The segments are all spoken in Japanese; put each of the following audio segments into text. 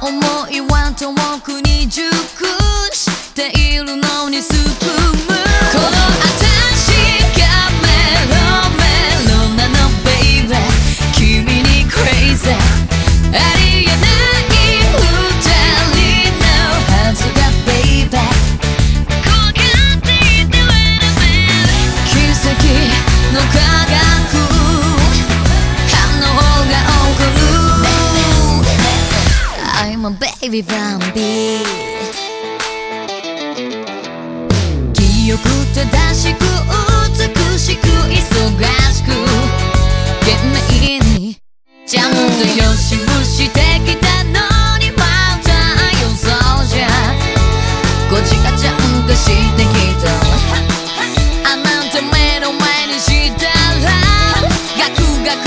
思いは遠くに熟しているのにすくー I'm a baby バンビー記憶正しく美しく忙しく。懸命にちゃんと予習してきたのにまた予想じゃこっちがちゃんとしてきた。あなた目の前にしたら。ガクガク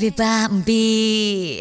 beba mbi.